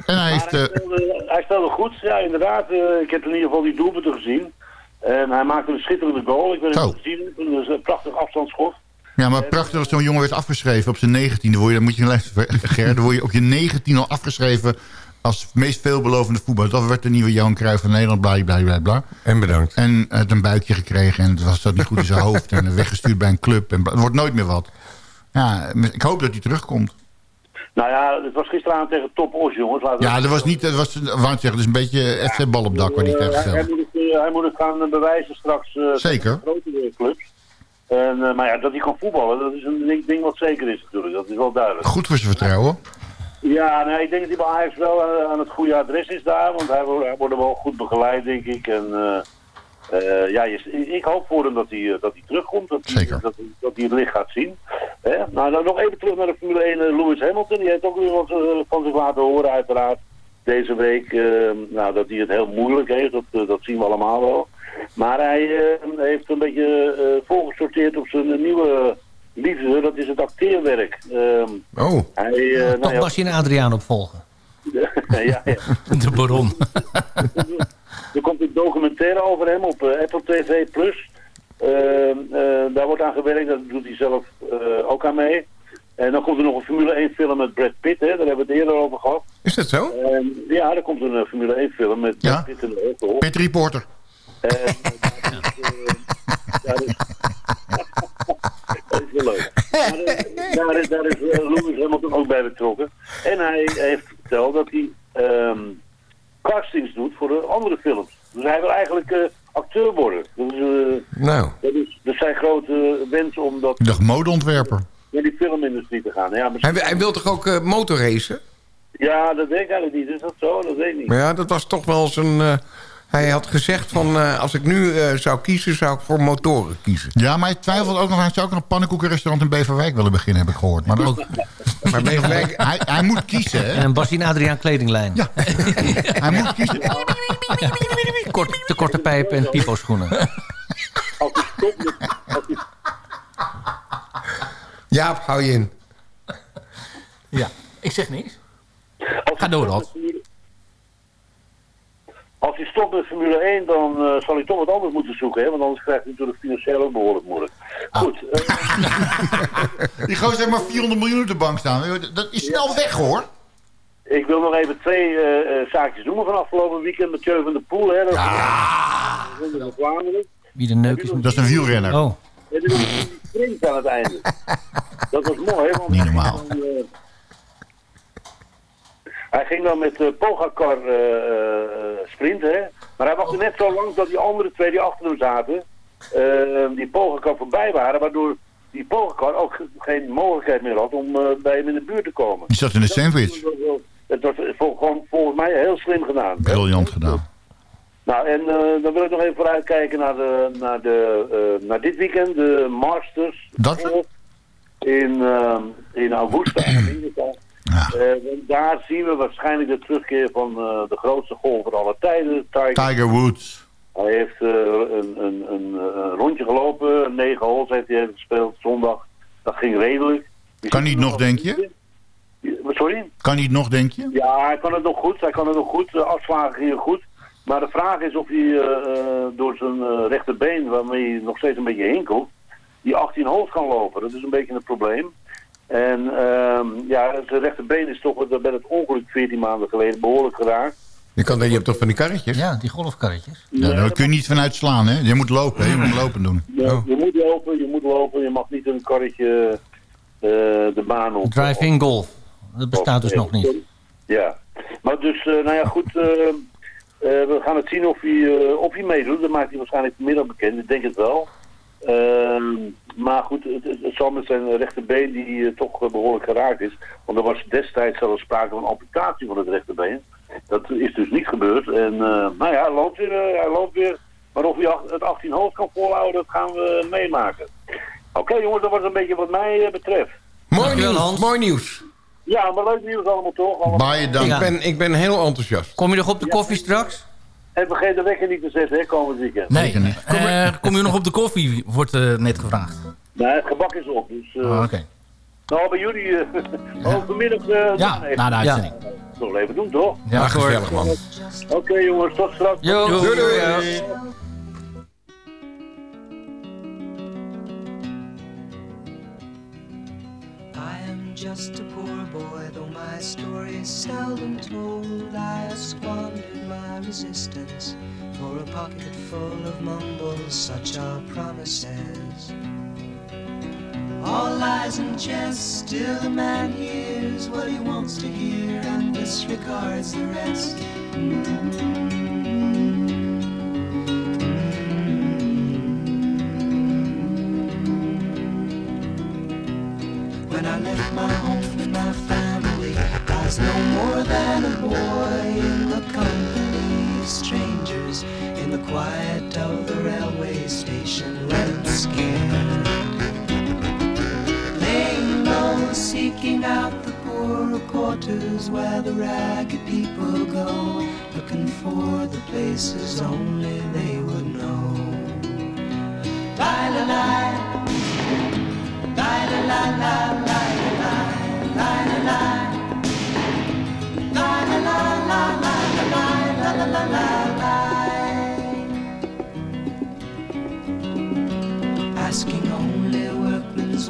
En hij heeft... Hij, eh, speelde, hij speelde goed, ja inderdaad. eh, ik heb in ieder geval die doelpunten gezien. En hij maakte een schitterende goal. Ik weet het gezien. Het was een prachtig afstandsschot. Ja, maar prachtig dat zo'n jongen werd afgeschreven op zijn negentiende. Dan moet je luisteren, *laughs* Ger, dan word je op je negentien al afgeschreven als meest veelbelovende voetballer. Dat werd de nieuwe Johan Cruijff van Nederland, bla bla bla bla. En bedankt. En hij had een buikje gekregen en het was dat niet goed in zijn *laughs* hoofd. En weggestuurd bij een club. En het wordt nooit meer wat. Ja, ik hoop dat hij terugkomt. Nou ja, het was gisteravond tegen Top Os, jongens. Laten Ja, dat was niet, dat was, wou zeggen, is een beetje FC bal op dak waar hij Eh, tegen hij, hij, stelde. moet het, eh, hij moet het gaan bewijzen straks. eh, Zeker. Grotere clubs. En, eh, maar ja, dat hij kan voetballen, dat is een ding, ding wat zeker is natuurlijk. Dat is wel duidelijk. Goed voor zijn vertrouwen. Ja, nee, ik denk dat hij bij Ajax wel eh, aan het goede adres is daar. Want hij, wordt- wel goed begeleid, denk ik. En eh, eh, ja, ik hoop voor hem dat hij, dat hij terugkomt. Dat hij, Zeker. Dat, dat hij het licht gaat zien. Hè? Nou, dan nog even terug naar de Formule 1. eh, Lewis Hamilton, die heeft ook weer wat van zich laten horen uiteraard. Deze week, eh, nou, dat hij het heel moeilijk heeft, dat, dat zien we allemaal wel. Maar hij heeft een beetje volgesorteerd op zijn nieuwe liefde. Dat is het acteerwerk. Ehm, Oh. hij, eh, nou Toch ja, Basje en Adriaan opvolgen. ja, ja. *laughs* De baron. *laughs* Er komt een documentaire over hem op eh, Apple TV+. Plus. Eh, eh, daar wordt aan gewerkt, daar doet hij zelf eh, ook aan mee. En dan komt er nog een Formule 1 film met Brad Pitt, hè? daar hebben we het eerder over gehad. Is dat zo? En, ja, er komt een Formule 1 film met Ja. Brad Pitt in de hoofdrol. Pit Reporter. En, eh, dat *laughs* is, eh, dat is wel leuk. Maar, eh, daar is, daar is eh, Lewis Hamilton ook bij betrokken. En hij heeft verteld dat hij ehm, castings doet voor de andere films. Dus hij wil eigenlijk eh, acteur worden. Dus, Nou. dat, is, dat is zijn grote wens om dat, dacht modeontwerper. in die filmindustrie te gaan. Ja, Hij, misschien, hij wil toch ook eh, motorracen? ja, dat weet ik eigenlijk niet. Is dat zo? Dat weet ik niet. Maar ja, dat was toch wel zijn... eh, hij had gezegd van, eh, als ik nu eh, zou kiezen, zou ik voor motoren kiezen. Ja, maar hij twijfelt ook nog. Hij zou ook nog een pannenkoekenrestaurant in Beverwijk willen beginnen, heb ik gehoord. Maar, dat, *laughs* Maar Beverwijk, *laughs* hij, hij moet kiezen, En hè? een Basje en Adriaan kledinglijn. Ja. *laughs* Hij moet kiezen. Kort, te korte pijp en. Als met, als hij, Jaap, hou je in. Ja, ik zeg niks. als Ga door, Rod. Als hij stopt met Formule 1, dan eh, zal hij toch wat anders moeten zoeken. Hè? Want anders krijgt hij natuurlijk financieel ook behoorlijk moeilijk. Goed, eh, *laughs* Die gozer heeft maar 400 miljoen op de bank staan. Dat is snel weg, hoor. ik wil nog even twee eh, eh, zaakjes noemen van afgelopen weekend met Jeu van de Poel. Hè? Dat ja. Wie de neuk is. Dat is een wielrenner. Oh, En die die sprint aan het einde. *laughs* Dat was mooi, hè? Want Niet normaal. Dan, hij ging dan met uh, Pogacar eh, eh, sprinten? Maar hij wachtte net zo lang dat die andere twee die achter hem zaten, eh, die Pogacar voorbij waren, waardoor die Pogacar ook ge- geen mogelijkheid meer had om eh, bij hem in de buurt te komen. Die zat in de sandwich. Het was gewoon volgens mij heel slim gedaan. Briljant gedaan. Nou, en eh, dan wil ik nog even vooruitkijken naar, de, naar, de, eh, naar dit weekend, de Masters. Dat? In, eh, in Augusta, Amerika. Eh, daar zien we waarschijnlijk de terugkeer van eh, de grootste golfer aller tijden, Tiger. Tiger Woods. Hij heeft eh, een, een, een, een rondje gelopen, negen holes heeft hij gespeeld zondag. Dat ging redelijk. Die Kan niet er nog, denk je? Sorry? Kan niet nog, denk je? Ja, hij kan het nog goed. Hij kan het nog goed. De afslagen gingen goed. Maar de vraag is of hij door zijn rechterbeen, waarmee hij nog steeds een beetje hinkelt, die 18 holes kan lopen. Dat is een beetje een probleem. En ehm, ja, zijn rechterbeen is toch bij het ongeluk 14 maanden geleden behoorlijk geraakt. Je, kan, je hebt toch van die karretjes? ja, die golfkarretjes. Ja, daar kun je niet vanuit slaan, hè? Je moet lopen, hè? Je moet lopen doen. Je, je moet lopen, je moet lopen. Je mag niet een karretje eh, de baan op. Drive-in golf. Dat bestaat dus nog niet. Ja, maar dus, eh, nou ja, goed. eh, we gaan het zien of hij, of hij meedoet. Dat maakt hij waarschijnlijk vanmiddag bekend. Ik denk het wel. Ehm, maar goed, het, het, het zal met zijn rechterbeen die eh, toch eh, behoorlijk geraakt is. Want er was destijds zelfs sprake van amputatie van het rechterbeen. Dat is dus niet gebeurd. En eh, nou ja, hij loopt weer. hij loopt weer. Maar of hij het 18 hoofd kan volhouden, dat gaan we meemaken. Oké jongens, dat was een beetje wat mij betreft. Mooi nieuws, mooi nieuws. Ja, maar leuk nieuws allemaal toch? Allemaal. Ik ben, ik ben heel enthousiast. Kom je nog op de koffie straks? En vergeet de wekker niet te zetten, hè, komend weekend. Nee. Eh, kom je nog op de koffie, wordt eh, net gevraagd. Nee, het gebak is op, dus... eh, Oh, Oké. Nou, bij jullie uh, *laughs* overmiddag... eh, Ja, dan even. na de uitzending. Toch wel even doen, toch? Ja, Ja, gezellig, man. Oké jongens, tot straks. Jo, Doei, doei. I am just a poor boy, my story is seldom told. I have squandered my resistance for a pocket full of mumbles, such are promises. All lies and jest, still a man hears what he wants to hear and disregards the rest. When I left my home my family, was no more than a boy in the company of strangers in the quiet of the railway station, running scared. Laying low, seeking out the poorer quarters where the ragged people go, looking for the places only they would know.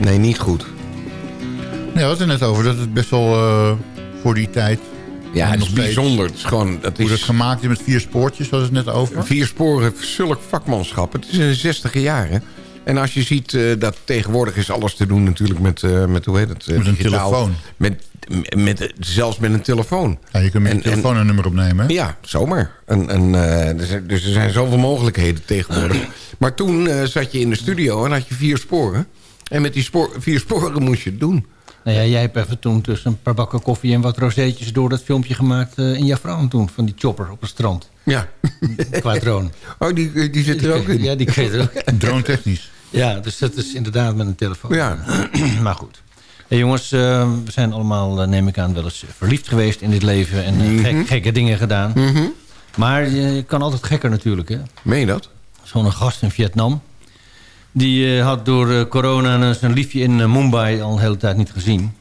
Nee, niet goed. Nee, we hadden het net over dat het best wel eh, voor die tijd... Ja, het is bijzonder. Het is gewoon, dat Hoe is dat gemaakt is met vier spoortjes, we het net over. vier sporen, zulk vakmanschap. Het is in de zestiger jaren. En als je ziet eh, dat tegenwoordig is alles te doen natuurlijk met, eh, met hoe heet het? Met een digitaal. telefoon. Met, met, zelfs met een telefoon. Ja, je kunt met En- telefoon een nummer opnemen. hè? Ja, zomaar. En, en, zijn- dus er zijn zoveel mogelijkheden tegenwoordig. *clears throat* maar toen zat je in de studio en had je vier sporen. En met die spoor, vier sporen moest je het doen. Nou ja, jij hebt even toen tussen een paar bakken koffie en wat rozeetjes door dat filmpje gemaakt eh, in jouw vrouw toen. Van die chopper op het strand. Ja. *laughs* Qua drone. Oh, die, die zit er ook in. Ja, die kreeg er ook in. *laughs* Drone technisch. Ja, dus dat is inderdaad met een telefoon. Ja. *clears throat* maar goed. Hey jongens, eh, we zijn allemaal, eh, neem ik aan, wel eens verliefd geweest in dit leven. En eh, gek- gekke dingen gedaan. Mhm. Maar je kan altijd gekker natuurlijk, hè? Meen je dat? Zo'n gast in Vietnam. Die eh, had door eh, corona zijn liefje in eh, Mumbai al een hele tijd niet gezien.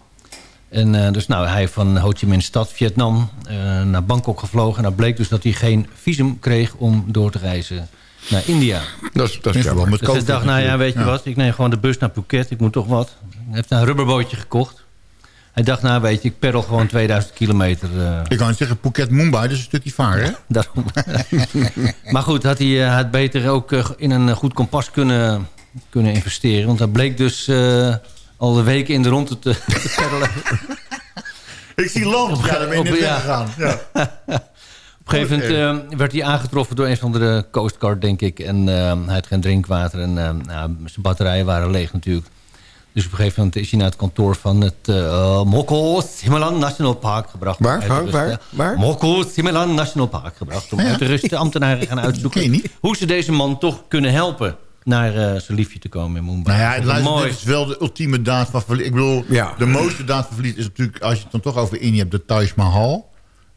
En eh, dus nou, hij van Ho Chi Minh stad, Vietnam, eh, naar Bangkok gevlogen. En nou bleek dus dat hij geen visum kreeg om door te reizen naar India. Dat is, dat is verband jammer. met Dus hij COVID dacht, nou ja, weet je wat, ik neem gewoon de bus naar Phuket. Ik moet toch wat. Hij heeft een rubberbootje gekocht. Hij dacht, nou weet je, ik peddel gewoon 2000 kilometer. eh, Ik kan het zeggen, Phuket Mumbai, dat is een stukje varen. hè? *laughs* Daarom. *laughs* maar goed, had hij had beter ook in een goed kompas kunnen, kunnen investeren. Want hij bleek dus eh, al de weken in de ronde te, *laughs* te peddelen. Ik zie land. Ja, daar ben je ja. *laughs* Op een gegeven moment eh, werd hij aangetroffen door een van de Coast Guard, denk ik. En eh, hij had geen drinkwater en eh, nou, zijn batterijen waren leeg natuurlijk. Dus op een gegeven moment is hij naar het kantoor van het uh, Moko Simelan National Park gebracht. Waar? Waar? Waar? National Park gebracht. Om Ja. uit te rusten. Ambtenaren gaan uitzoeken hoe ze deze man toch kunnen helpen naar eh, zijn liefje te komen in Mumbai. Nou ja, het, luister, Mooi. dit is wel de ultieme daad van verliefd. Ik bedoel, Ja. de mooiste daad van verliefd is natuurlijk... als je het dan toch over India hebt, de Taj Mahal.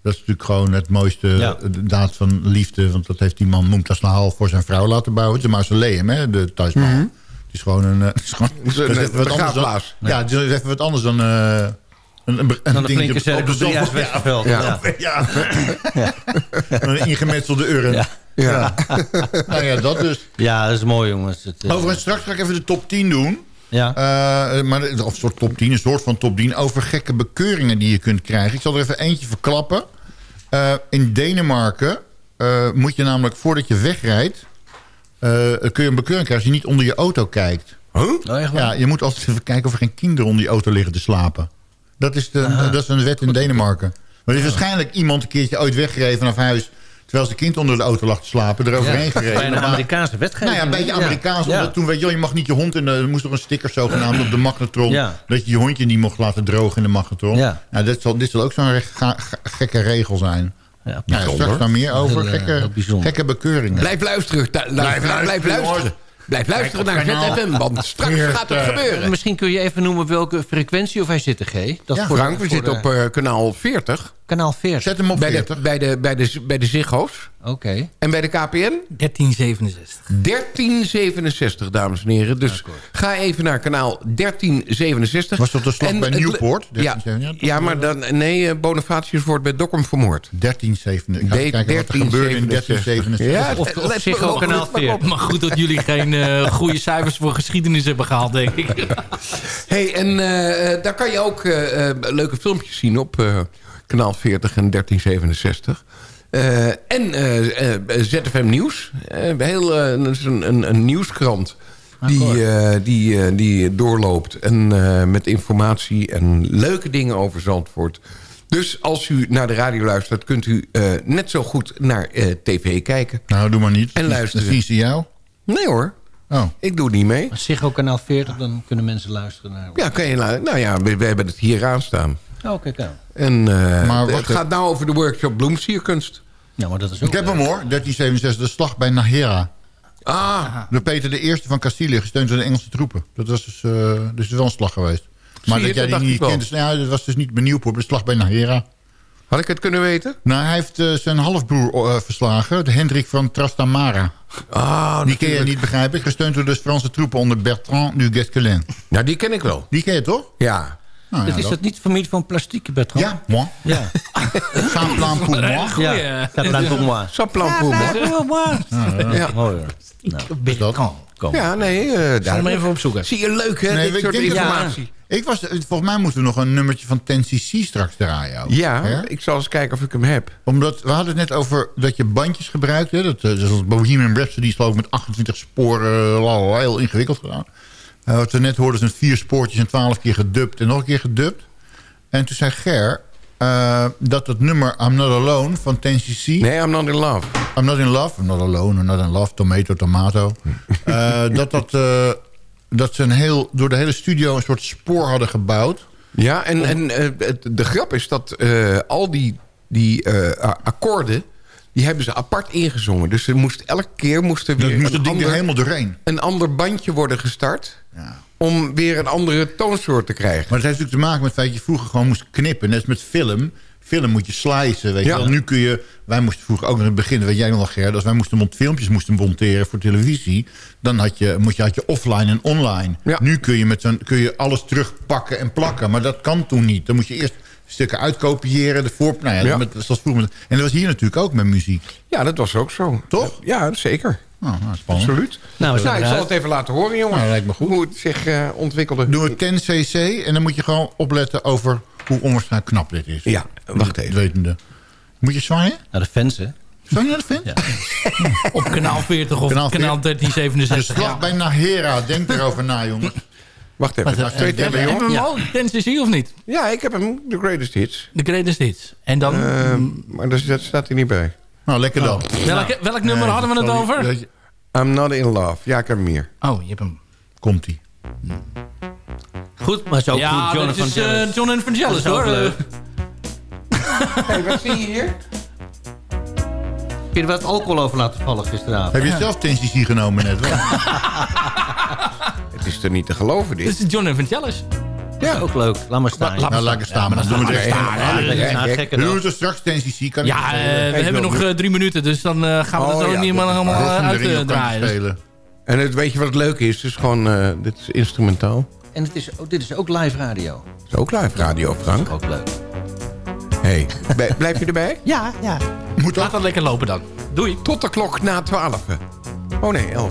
Dat is natuurlijk gewoon het mooiste Ja. daad van liefde. Want dat heeft die man Mumtaz Mahal voor zijn vrouw laten bouwen. Het is een mausoleum, hè, de Taj Mahal. Het is gewoon een... eh, het is gewoon, een, dat is even wat anders dan. Ja, het is even wat anders dan... eh, een, een, een, Dan een dingetje flinke op- de zon-. Ja. *laughs* Ja. Ja. een ingemetselde urn. Ja. Ja. *laughs* nou ja, dat dus. Ja, dat is mooi jongens. Het, eh, Overigens, straks ga ik even de top 10 doen. ja. Eh, maar, of een soort top 10, een soort van top 10... over gekke bekeuringen die je kunt krijgen. Ik zal er even eentje verklappen. Eh, in Denemarken eh, moet je namelijk voordat je wegrijdt... eh, kun je een bekeuring krijgen als je niet onder je auto kijkt. Huh? Oh, echt waar? Ja, je moet altijd even kijken of er geen kinderen onder je auto liggen te slapen. Dat is, de, dat is een wet in Denemarken. Maar er is waarschijnlijk iemand een keertje ooit weggereden vanaf huis... terwijl zijn kind onder de auto lag te slapen, eroverheen Ja, gereden. Maar- Amerikaanse wetgeving. nou ja, een beetje. Amerikaans. Ja. Omdat toen weet je, je mag niet je hond in de... Er moest toch een sticker zogenaamd op de magnetron. Ja. Dat je je hondje niet mocht laten drogen in de magnetron. Ja. Nou, dit, zal, dit zal ook zo'n gekke regel zijn. Ja, Nou, straks daar meer over. Heel, eh, gekke, heel gekke bekeuringen. Blijf luisteren. Blijf luisteren. Blijf luisteren naar. ZFM, want straks gaat het 40. gebeuren. Misschien kun je even noemen welke frequentie of hij zit er, G. Dat Ja, voor- Frank, we voor, zitten eh, op eh, kanaal 40. Kanaal 40. Zet hem op Bij de, 40. bij, de, bij, de, bij de Ziggo's. Oké. En bij de KPN 1367. 1367, dames en heren. Dus ga even naar kanaal 1367. Was dat de slag En bij Newport? Ja, 1367? ja, maar dan, nee, eh, Bonifatius wordt bij Dokkum vermoord. 1367. Ik ga kijken wat er gebeurde in 1367. Ja, Of, of op, kanaal let maar op. 40. Maar goed dat jullie geen eh, goede cijfers voor geschiedenis hebben gehaald, denk ik. hey, en eh, eh, daar kan je ook eh, leuke filmpjes zien op eh, kanaal 40 en 1367. Eh, en eh, eh, ZFM Nieuws. Eh, heel, dat is een, een, een nieuwskrant die, eh, die, eh, die doorloopt. En eh, met informatie en leuke dingen over Zandvoort. Dus als u naar de radio luistert... kunt u eh, net zo goed naar eh, tv kijken. Nou, doe maar niet. En luisteren. Dan zien ze jou. Nee hoor, Oh. ik doe niet mee. Zich ook kanaal 40, dan kunnen mensen luisteren naar... Ja, kan je, nou ja, we, we hebben het hier aanstaan. Oh, kijk aan. En eh, Maar het wat- gaat nou over de workshop bloemsierkunst. Ja, maar dat is ook... Ik heb hem hoor, 1367, de slag bij Nahera. Ah, Door Peter de Eerste van Castilië, gesteund door de Engelse troepen. Dat was dus, eh dus wel een slag geweest. Maar je, dat jij die niet kent, dus, nou ja, dat was dus niet bij Nieuwpoort, maar de slag bij Nahera. had ik het kunnen weten? Nou, hij heeft eh, zijn halfbroer verslagen, de Hendrik van Trastamara. Ah, Die ken je niet, begrijp ik. Gesteund door de Franse troepen onder Bertrand du Guesquelin. Nou, die ken ik wel. Die ken je toch? Ja. Nou, ja, dat is dat- dat niet familie van plastiek, Bertrand? Ja, moi. Ja. *laughs* Sans plan pour moi. Ja, ça plan pour moi. Zo plan voor me. Ja. Ja. Mooi. Nou, dat? kom. Ja, nee. eh, Ik zal hem even opzoeken. Zie je leuk, hè? Nee, dit ik soort dat- informatie. Ik was, volgens mij moeten we nog een nummertje van 10cc straks draaien. ook. Ja, Hè? ik zal eens kijken of ik hem heb. Omdat, we hadden het net over dat je bandjes gebruikt. Hè? Dat, eh, zoals Bohemian Rhapsody is geloof ik met 28 sporen. lalala, heel ingewikkeld gedaan. Eh, wat we net hoorden zijn vier spoortjes en 12 keer gedubt. En nog een keer gedubt. En toen zei Ger eh, dat het nummer I'm Not Alone van 10cc... Nee, I'm not in love. I'm Not In Love. I'm Not Alone, I'm Not In Love. Tomato, tomato. Eh, dat, dat, dat ze een heel, door de hele studio een soort spoor hadden gebouwd. Ja, en, en de grap is dat al die, die akkoorden... die hebben ze apart ingezongen. Dus er moest, elke keer moest er weer moest een, het ding er ander, helemaal doorheen. een ander bandje worden gestart... om weer een andere toonsoort te krijgen. Maar dat heeft natuurlijk te maken met het feit dat je vroeger gewoon moest knippen. Net als met film. Film moet je slicen, weet Ja. je wel. Nu kun je... Wij moesten vroeger ook in het begin, weet jij nog wel Ger... als wij moesten filmpjes moesten monteren voor televisie... dan had je, moet je, had je offline en online. Nu kun je, met kun je alles terugpakken en plakken. Maar dat kan toen niet. Dan moet je eerst stukken uitkopiëren. De voor, nou ja, Ja. Met, zoals vroeger en dat was hier natuurlijk ook met muziek. Ja, dat was ook zo. Toch? Ja, zeker. Oh, nou, spannend. Absoluut. Nou, we zijn ik zal het even laten horen, jongens. Nou, lijkt me goed. Hoe het zich eh, ontwikkelde. Doe het 10 cc en dan moet je gewoon opletten over hoe onwaarschijnlijk knap dit is. Ja, wacht even. Wetende. Moet je zwaaien? Naar de fans, hè? Zou je naar de vent? Ja. *laughs* Op kanaal 40 of Kanaal kanaal, 40. 1367. De slag bij Nahera. Denk erover na, jongens. Wacht even. Wat, Nou, twee eh, hebben, hebben we jongen. hem al? 10 cc of niet? Ja, ik heb hem. The Greatest Hits. De greatest hits. En dan... Ehm, maar dat, dat staat er niet bij. Nou, lekker dan. welk, welk nummer Nee, hadden we het sorry. over? Je- I'm not in love. Ja, ik heb hem hier. Oh, je hebt hem. Komt-ie. Goed, maar zo Ja, goed John is eh, John ook hoor. *laughs* hey, wat zie je hier? Heb je er wat alcohol over laten vallen gisteravond? Heb je zelf 10 cc genomen net? wel? *laughs* Het is er niet te geloven, dit. Dit is John Evangelis. Ja, ook leuk. Laat maar staan. Nou, laat het staan. Maar dan doen we het echt. dan. het er straks 10 cc. Kan ik Ja, eh, we hebben nog eh, drie minuten, dus dan eh, gaan we Oh, het ook niet dat- allemaal uitdraaien. spelen. En het, weet je wat het leuke is? Het is gewoon, eh, dit is instrumentaal. En het is, ook- dit is ook live radio. Het is ook live radio, Frank. Ook leuk. Hey, *laughs* blijf je erbij? Ja, ja. Moet Laat dat? dat lekker lopen dan. Doei. Tot de klok na 12. Oh nee, 11.